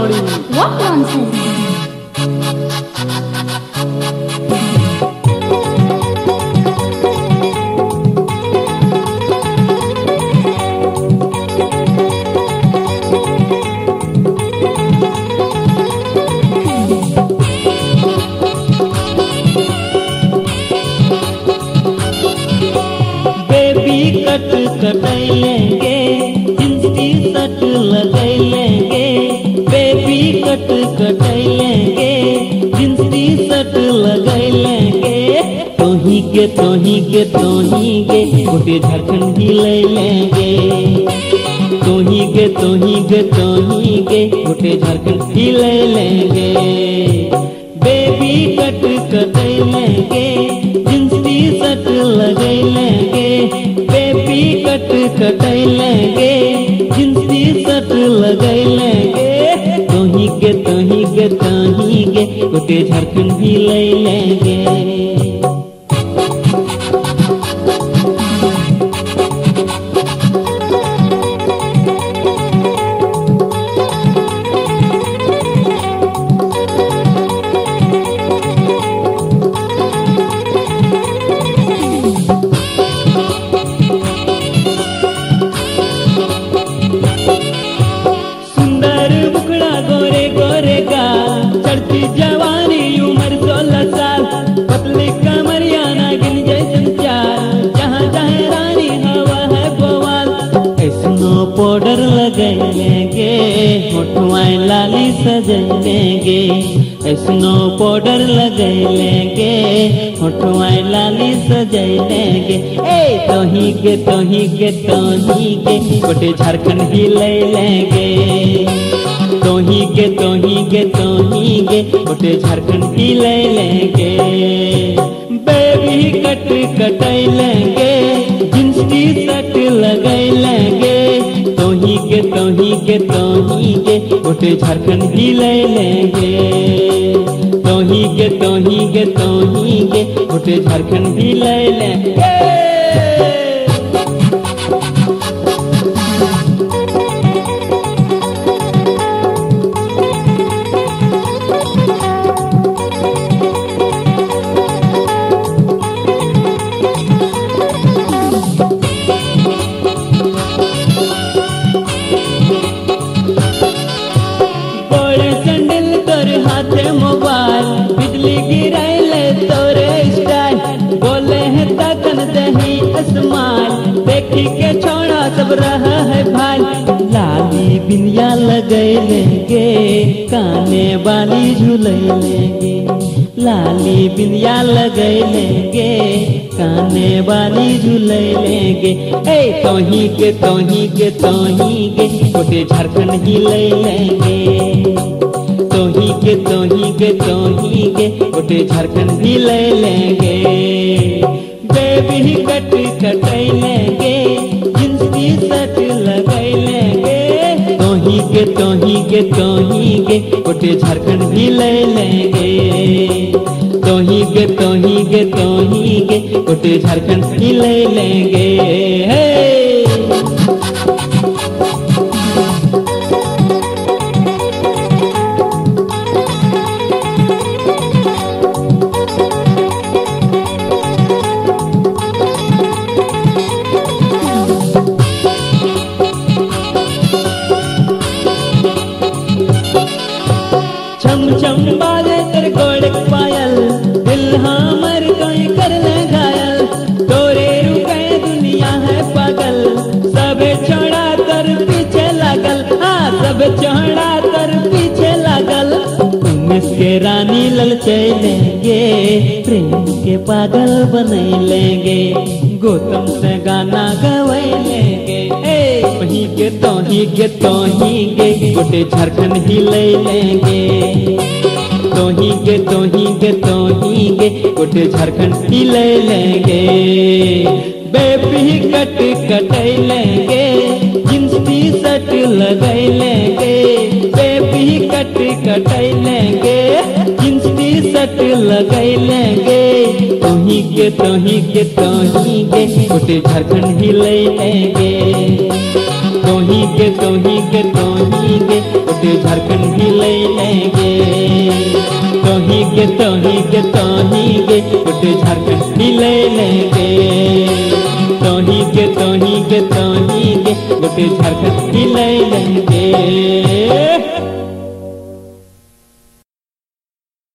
छोड़ी What nonsense! Baby cut कटैलेंगे के तोही के तोही के गोटे झारखंड ही ले लेंगे। तोही के तोही के तोही के गोटे झारखंड ही ले लेंगे। बेबी कट कटैलेंगे जींस टी शर्ट लगैलेंगे बेबी कट कटैलेंगे जींस टी शर्ट लगैलेंगे तोही के तोही के तोही के गोटे झारखंड ही ले लेंगे। चढ़ती जवानी उम्र सोलह साल पतली कमरिया नागिन जैसन जहाँ जहाँ रानी हवा है बवाल। ऐसनो पाउडर लगैलेंगे होठुआई लाली सजैलेंगे ऐसनो पाउडर लगैलेंगे होठुआई लाली सजैलेंगे ए, तोही के तोही के तोही के, गोटे झारखंड ही ले लेंगे। के के तोही के झारखंड ही ले लेंगे। बेबी कट कटाई लेंगे जींस टी शर्ट लगाई लेंगे। तोही के तोही के तोही के गोटे झारखंड ही ले लेंगे। तोही के तोही के तोही के गोटे झारखंड ही ले लेंगे। रहा है भाई। लाली बिंदिया लगैलेंगे काने वाली झूलेंगे लाली बिंदिया लगैलेंगे काने वाली झूलेंगे ए, तोही के तोही के तोही के गोटे झारखंड ही ले लेंगे। तोही के तोही के तोही के गोटे झारखंड भी ले लेंगे। बेबी कट कटाई तोही के तोही के तोही गोटे झारखंड भी ले लेंगे। तोही के तोही के तोही के, गोटे झारखंड भी ले लेंगे। रानी ललचे लेंगे प्रेम के पागल बने लेंगे, गौतम से गाना गवाई लेंगे। वही के तोही के तोही के गोटे झारखंड ही ले लेंगे। तोही के तोही के तोही के गोटे झारखंड ही ले लेंगे। बेबी कट कटाई लेंगे जींस टी शर्ट शर्ट लेंगे, तोही के तोही के तोही के गोटे झारखंड ही लेंगे। तोही के तोही के तोही के गोटे झारखंड ही लेंगे। तोही के तोही के तोही के गोटे झारखंड ही लेंगे। तोही के तोही के तोही के गोटे झारखंड ही लेंगे।